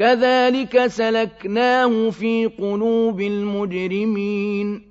كذلك سلكناه في قلوب المجرمين.